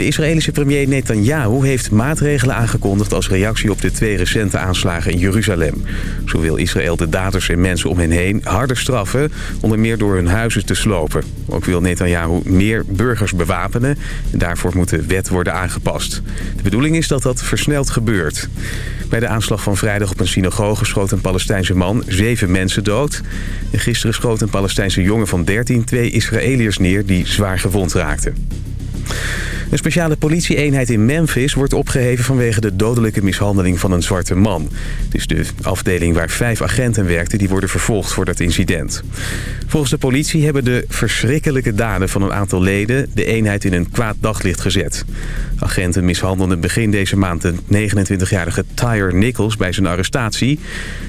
De Israëlische premier Netanyahu heeft maatregelen aangekondigd... als reactie op de twee recente aanslagen in Jeruzalem. Zo wil Israël de daders en mensen om hen heen harder straffen... onder meer door hun huizen te slopen. Ook wil Netanyahu meer burgers bewapenen... en daarvoor moet de wet worden aangepast. De bedoeling is dat dat versneld gebeurt. Bij de aanslag van vrijdag op een synagoge schoot een Palestijnse man zeven mensen dood. En gisteren schoot een Palestijnse jongen van 13 twee Israëliërs neer die zwaar gewond raakten. Een speciale politieeenheid in Memphis wordt opgeheven vanwege de dodelijke mishandeling van een zwarte man. Het is de afdeling waar vijf agenten werkten die worden vervolgd voor dat incident. Volgens de politie hebben de verschrikkelijke daden van een aantal leden de eenheid in een kwaad daglicht gezet. Agenten mishandelden begin deze maand de 29-jarige Tyre Nichols bij zijn arrestatie.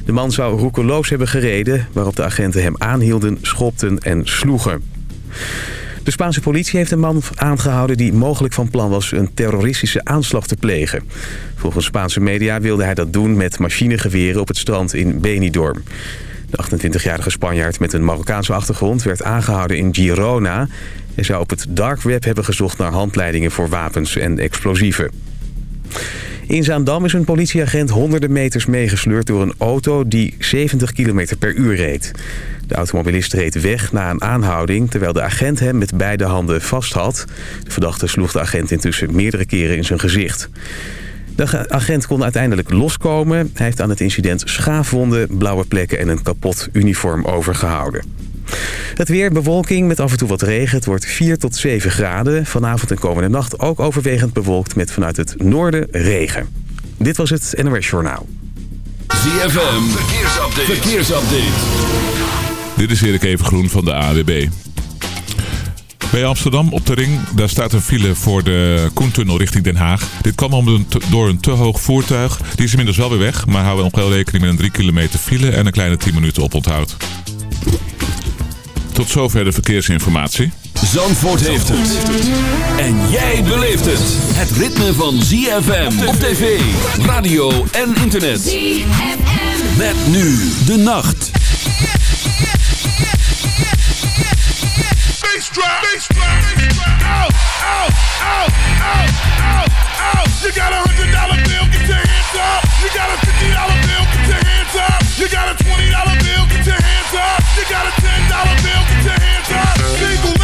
De man zou roekeloos hebben gereden waarop de agenten hem aanhielden, schopten en sloegen. De Spaanse politie heeft een man aangehouden die mogelijk van plan was een terroristische aanslag te plegen. Volgens Spaanse media wilde hij dat doen met machinegeweren op het strand in Benidorm. De 28-jarige Spanjaard met een Marokkaanse achtergrond werd aangehouden in Girona... en zou op het dark web hebben gezocht naar handleidingen voor wapens en explosieven. In Zaandam is een politieagent honderden meters meegesleurd door een auto die 70 km per uur reed. De automobilist reed weg na een aanhouding terwijl de agent hem met beide handen vast had. De verdachte sloeg de agent intussen meerdere keren in zijn gezicht. De agent kon uiteindelijk loskomen. Hij heeft aan het incident schaafwonden, blauwe plekken en een kapot uniform overgehouden. Het weer, bewolking met af en toe wat regen. Het wordt 4 tot 7 graden. Vanavond en komende nacht ook overwegend bewolkt met vanuit het noorden regen. Dit was het NOS Journaal. ZFM, verkeersupdate. verkeersupdate. Dit is Erik Evengroen van de AWB. Bij Amsterdam op de ring, daar staat een file voor de Koentunnel richting Den Haag. Dit kwam om een door een te hoog voertuig. Die is inmiddels wel weer weg, maar houden nog wel rekening met een 3 kilometer file en een kleine 10 minuten oponthoud. Tot zover de verkeersinformatie. Zandvoort heeft het. En jij beleeft het. Het ritme van ZFM op tv, radio en internet. ZFM. Met nu de nacht. You got a hundred dollar bill, get your hands up. You got a fifty dollar bill, get your hands up. You got a twenty dollar bill, get your hands up. You got a ten dollar bill, get your hands up. Single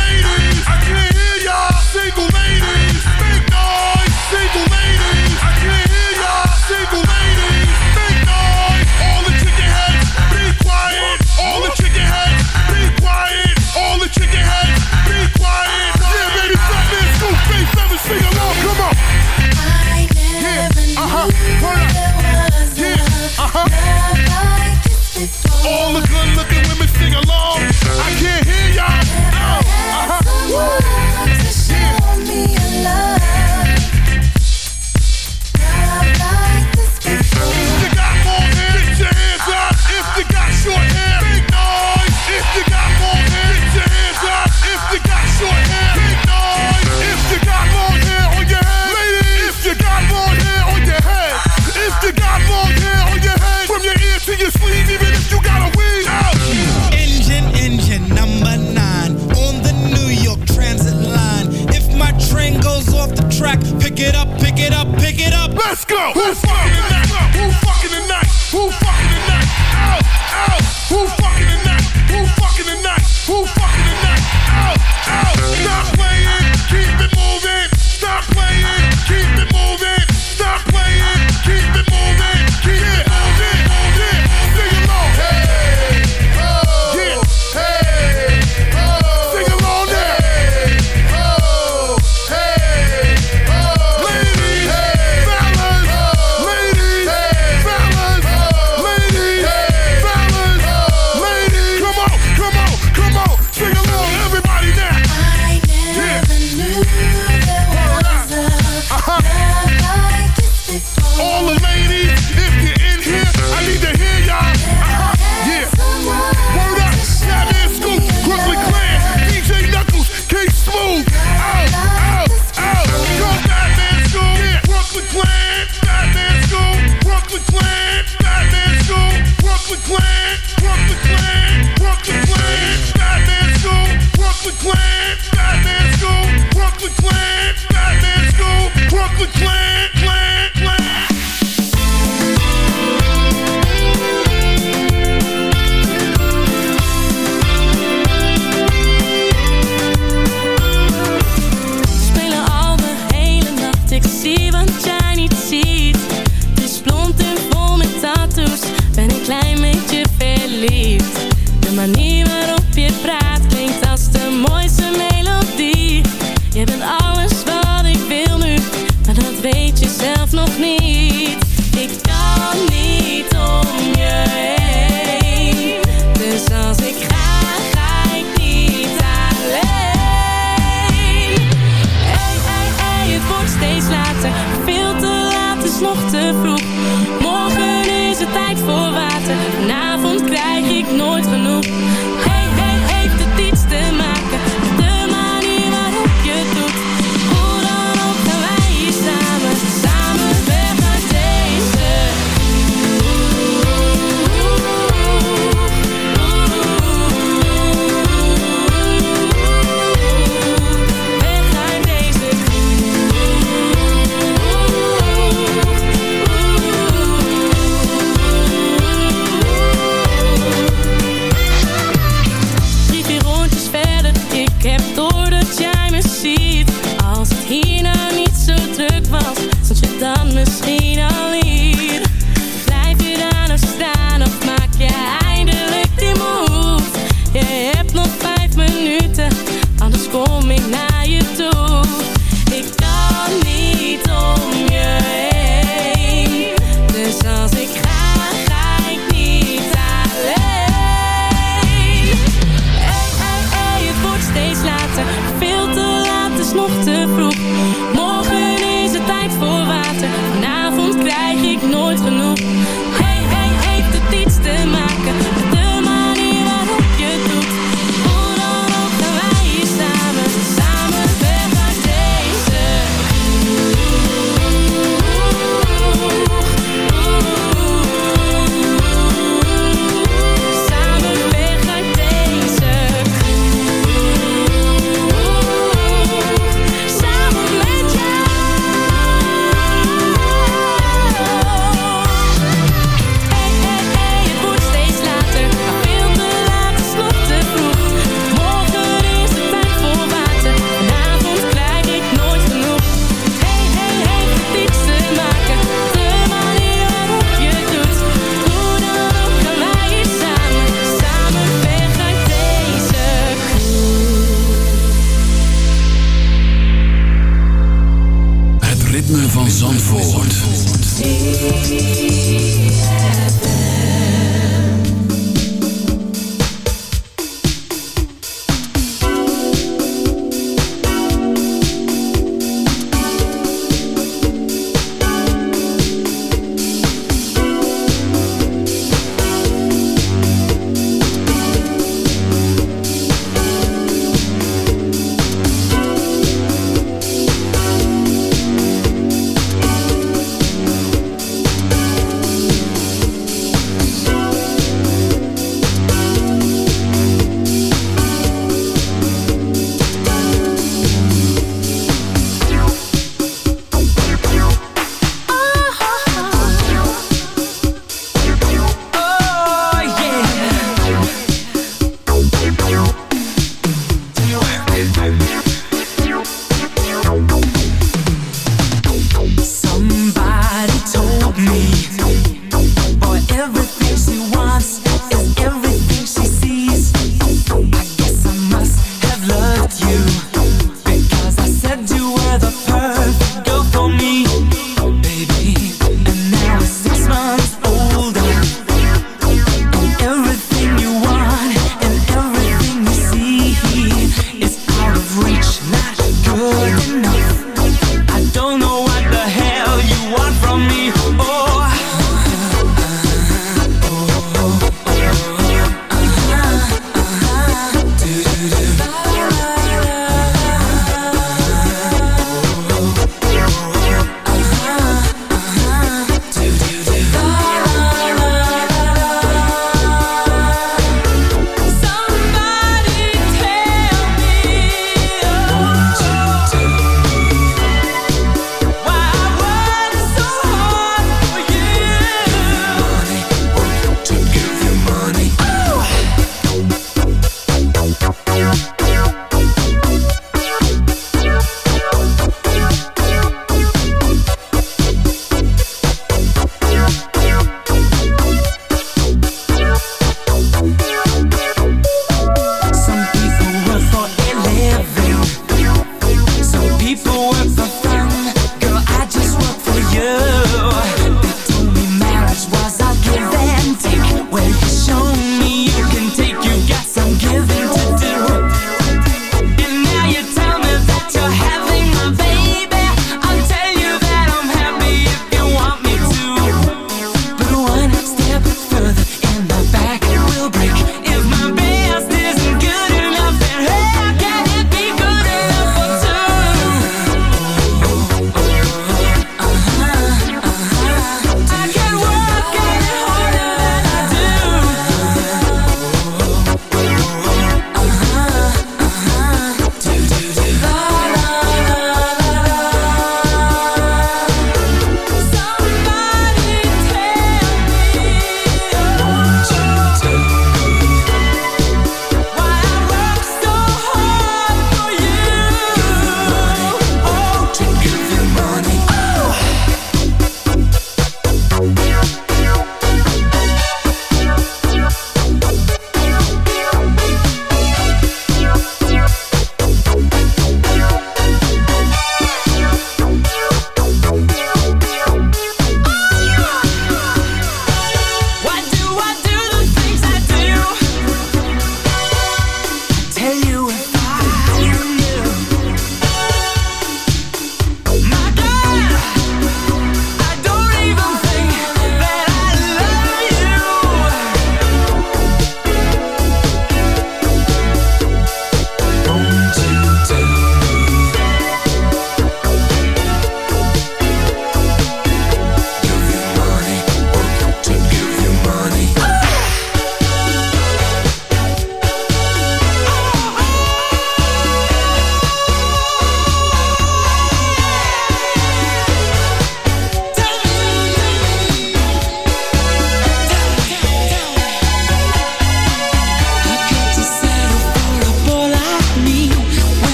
Let's go. Who fucking tonight? Who fucking tonight? Who fucking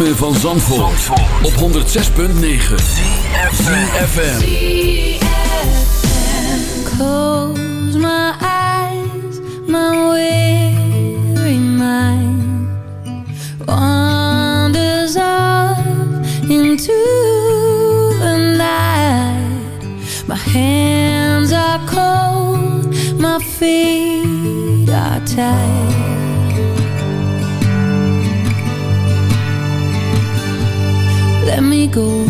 ritme van Zandvoort, op 106.9 CFFM Close my eyes, my weary mind Wanders off into the night. My hands are cold, my feet are tight. eagle.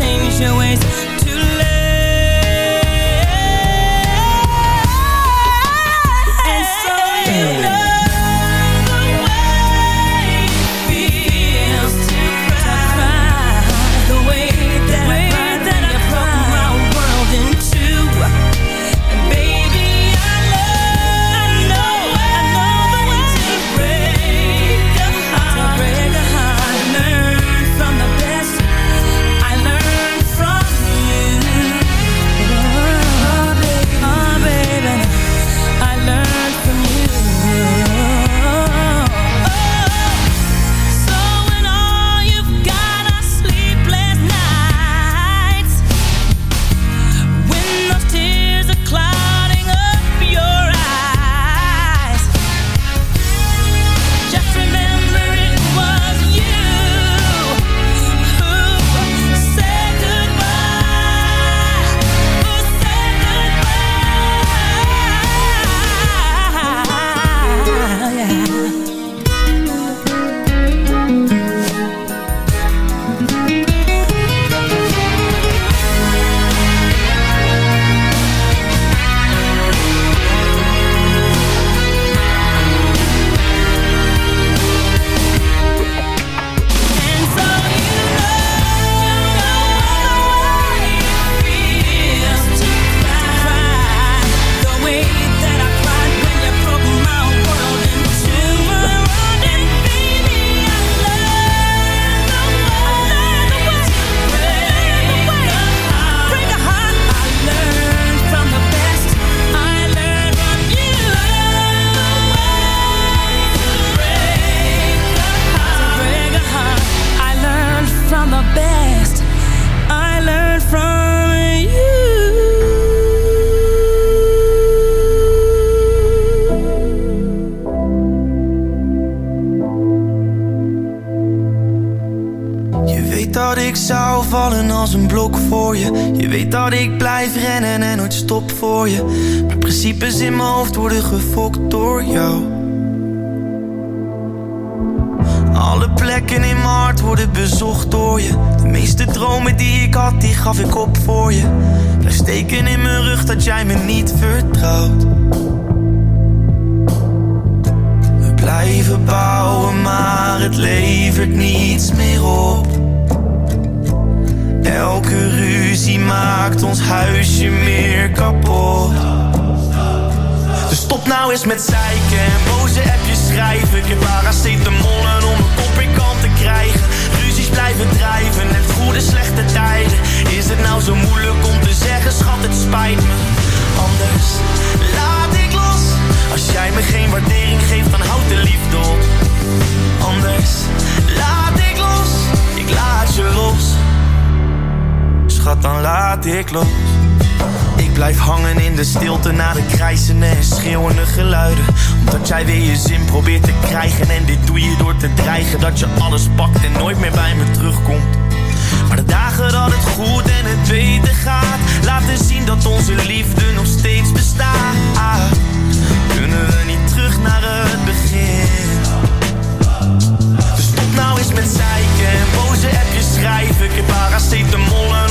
change your ways. Gaf ik op voor je. Blijf steken in mijn rug dat jij me niet vertrouwt. We blijven bouwen, maar het levert niets meer op. Elke ruzie maakt ons huisje meer kapot. Dus stop nou eens met zeiken en boze appjes schrijven. Ik heb paracetamolen om mijn kop in kant te krijgen. Blijven drijven, net goede slechte tijden. Is het nou zo moeilijk om te zeggen, schat, het spijt me. Anders laat ik los. Als jij me geen waardering geeft, dan houd de liefde op. Anders laat ik los, ik laat je los. Schat, dan laat ik los. Ik blijf hangen in de stilte na de krijzende en schreeuwende geluiden. Jij weer je zin probeert te krijgen. En dit doe je door te dreigen dat je alles pakt en nooit meer bij me terugkomt. Maar de dagen dat het goed en het beter gaat, laten zien dat onze liefde nog steeds bestaat. Kunnen we niet terug naar het begin? Dus stop nou eens met zeiken en boze appjes schrijven. Ik heb paracetamol en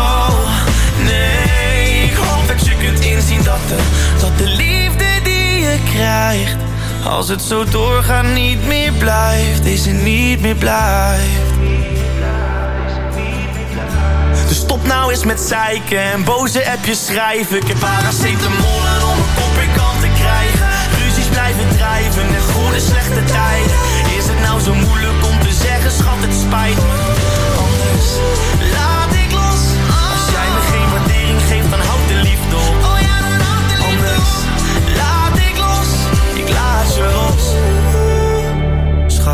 dat de, liefde die je krijgt, als het zo doorgaat niet meer blijft, deze niet meer blijft. Dus stop nou eens met zeiken en boze appjes schrijven. Ik heb paracetamol en om mijn kop te krijgen. Ruzies blijven drijven en goede slechte tijden. Is het nou zo moeilijk om te zeggen, schat, het spijt me. Anders laat ik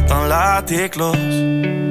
dan laat ik los.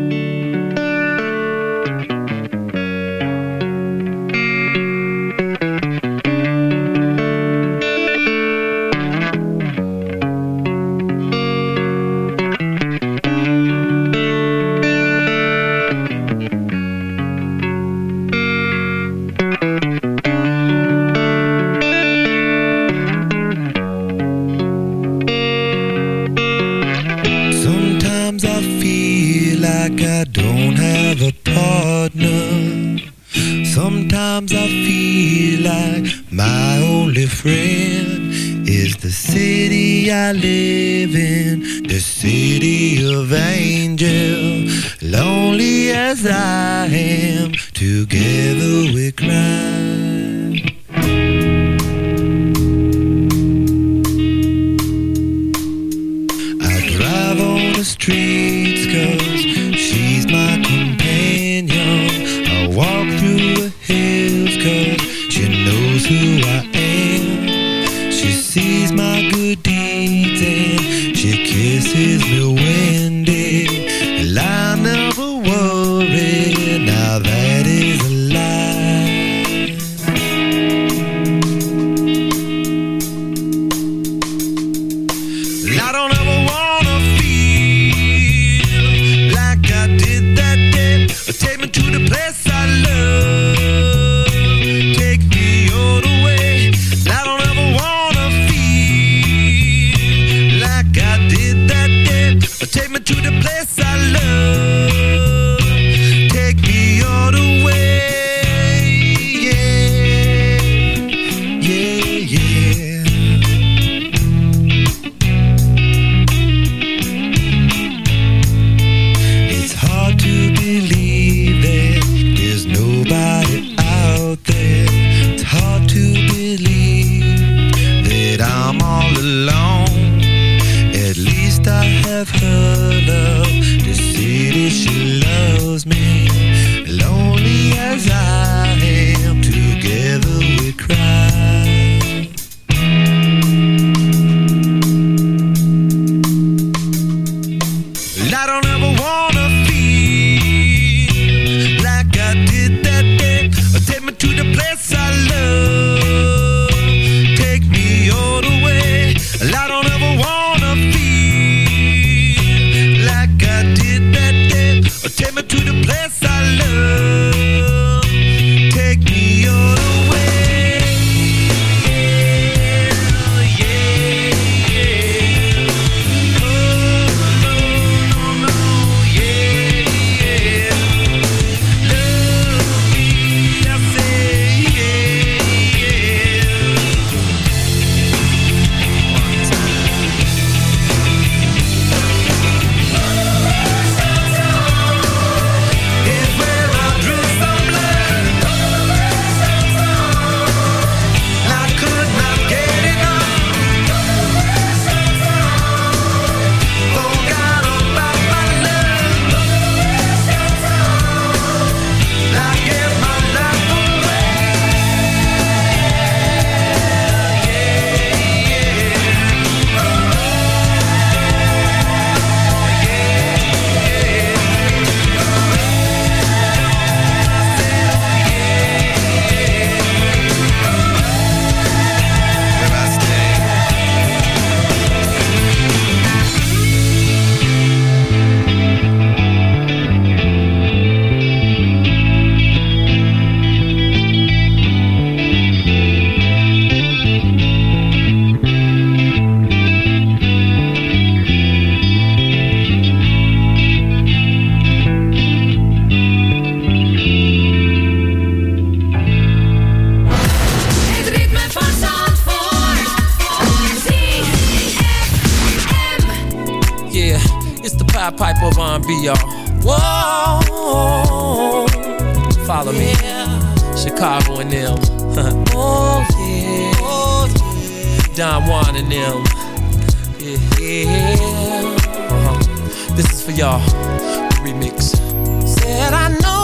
Have her love. The city she loves me. Piper of R&B, y'all. Whoa, follow me. Chicago and them. oh yeah. Oh, yeah. Don Juan and them. Yeah. Uh-huh. This is for y'all. Remix. Said I know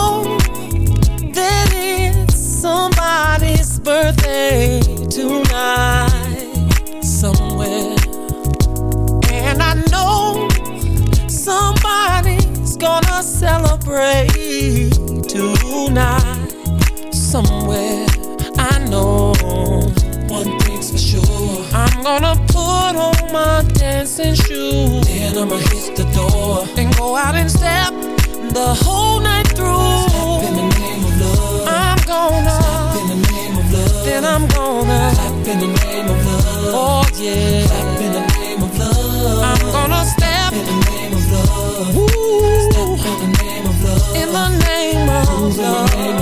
I'm gonna put on my dancing shoes. Then I'ma hit the door and go out and step the whole night through. Step in the name of love. I'm gonna step in the name of love. Then I'm gonna clap in the name of love. Oh yeah, clap in the name of love. I'm gonna step in the name of love. Ooh. Step in the name of love. In the name of love.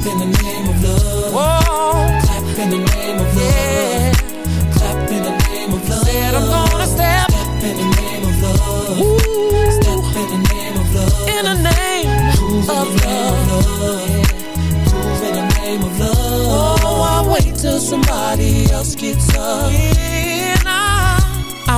Step in the name of love. Whoa. Clap in the name of love. Yeah. Clap in the name of love. Said I'm gonna step. Step in the name of love. Ooh. Step in the name of love. In the name Move of in the love. Name of love. Yeah. Move in the name of love. Oh, I wait till somebody else gets up. Yeah.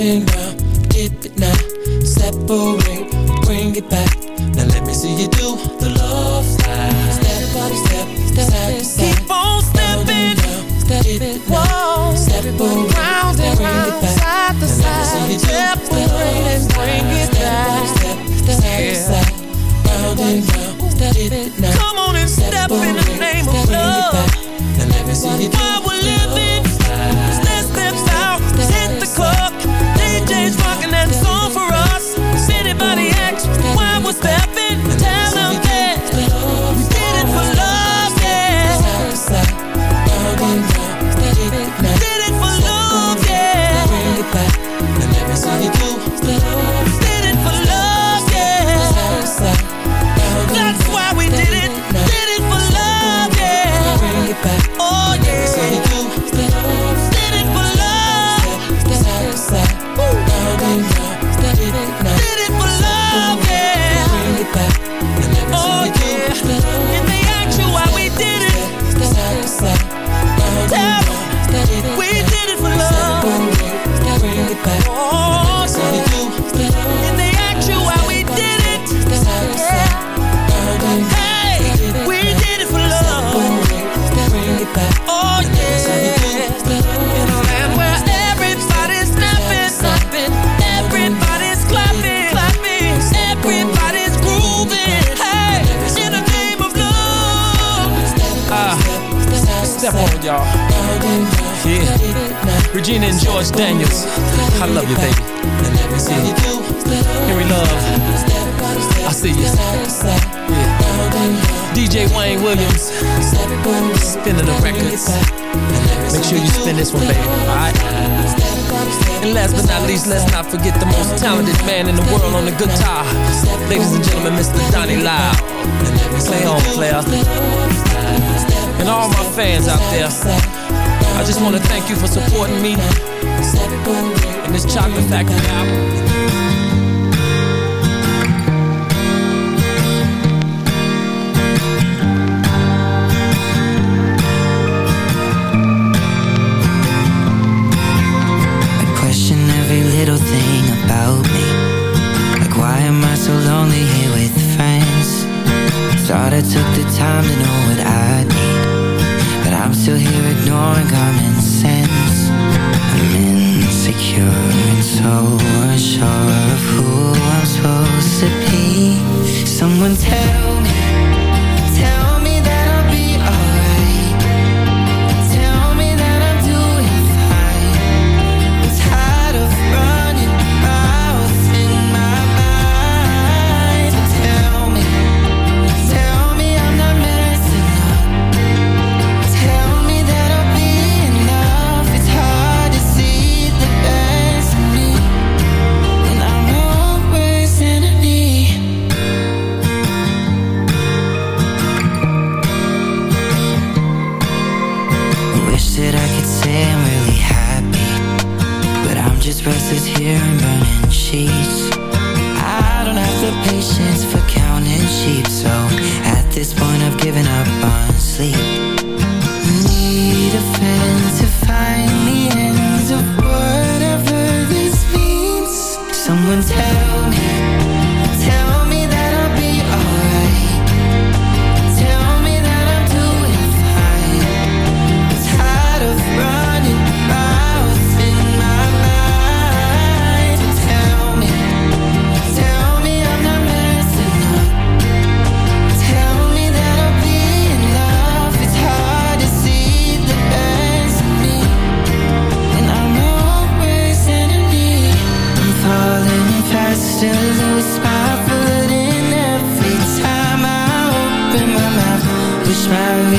and round. Dip it now, separate, bring it back. Now let me see you do the love slide. Step by step, step side to side. Keep on stepping, step it now. Separate, round and round, side to side. Separate and bring it back. Step, by step, side to side, round and round. Step it now. Come on and step in the name of love. Now let me see you do While we're living, let's step out, hit the club. Thought I took the time to know what I need But I'm still here ignoring common sense. I'm insecure and so unsure Of who I'm supposed to be. Someone tell me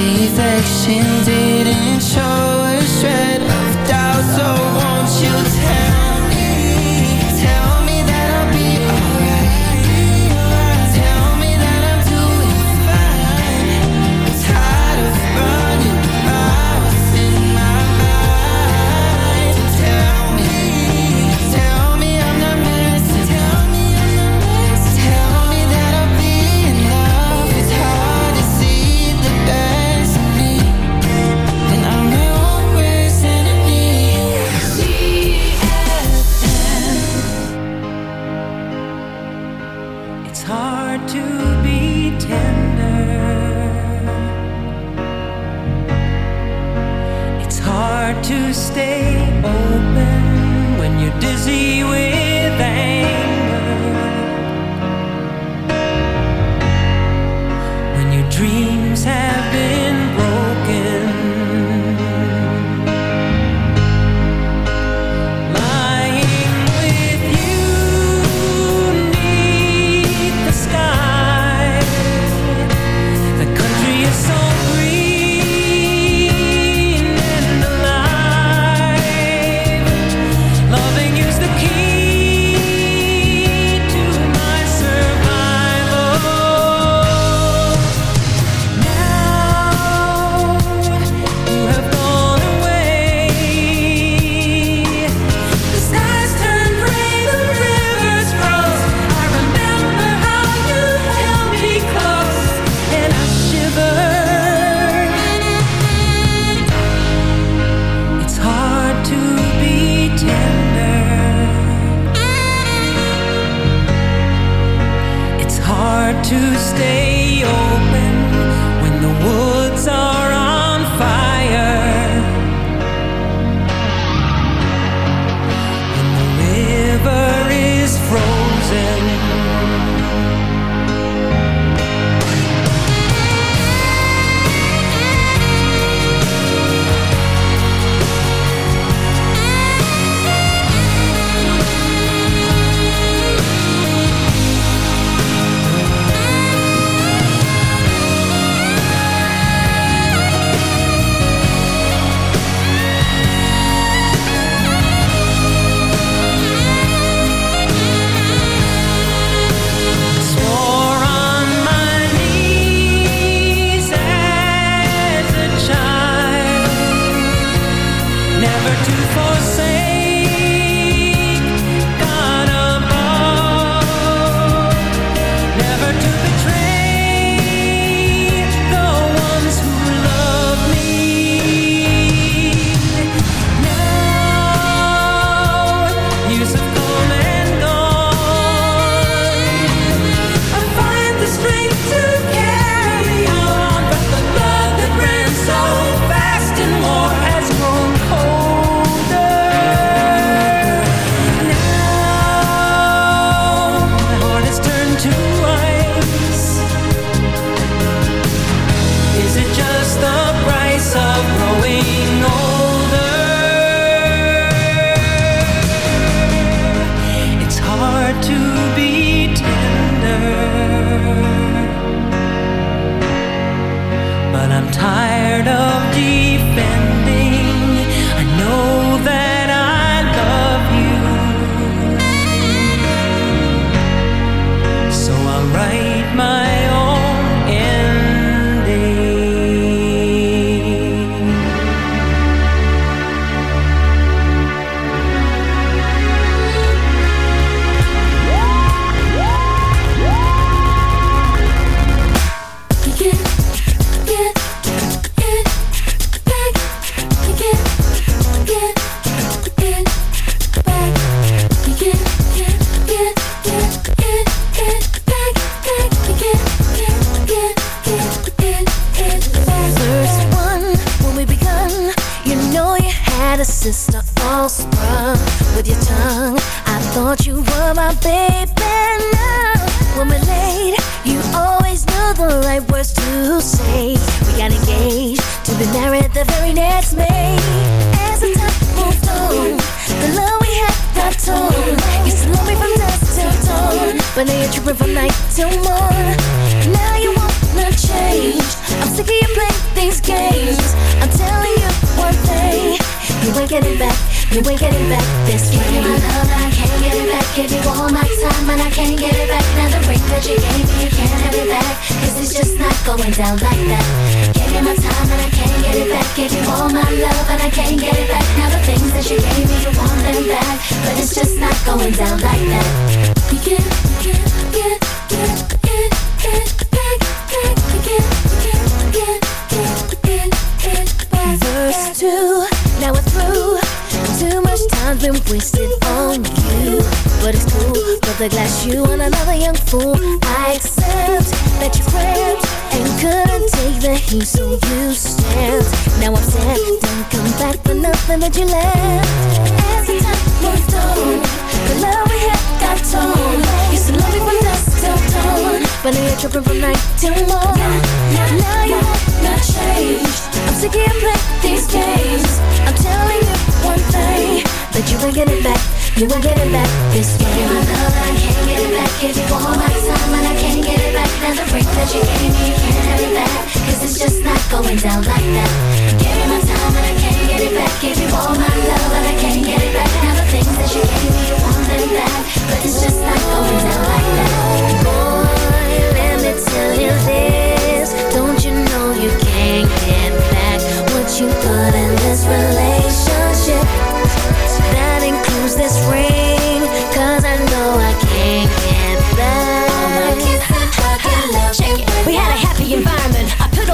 affection didn't show. to stay open. part of but the glass you and another young fool. I accept that you cramped and couldn't take the heat, so you stand. Now I'm sad, don't come back for nothing that you left. As the time moved on, the love we had got torn. Used to love me from dusk till dawn, but now you're tripping from night till morn. Now you wanna change. I'm sick of playing these games. I'm telling you one thing that you ain't getting back. You ain't getting back this way. Give my love, and I can't get it back. Give you all my time, and I can't get it back. Now the ring that you gave me, you can't have it back. Cause it's just not going down like that. Give you my time, and I can't get it back. Give you all my love, and I can't get it back. Now the things that you gave me, you want them back. But it's just not going down like that. Boy, let me tell you this.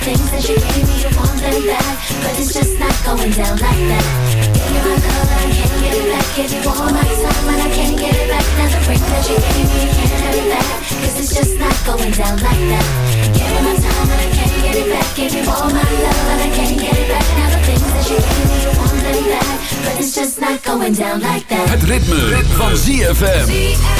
Things that you gave me, you want them back. But it's just not going down like that. Give you my and I can't get it back. Give you all my time and I can't get it back. Now the ring that you gave me, you can't have it back. Cause it's just not going down like that. Give you my time and I can't get it back. Give you all my love and I can't get it back. Now the things that you gave me, you want them back. But it's just not going down like that. Het ritme, van ZFM.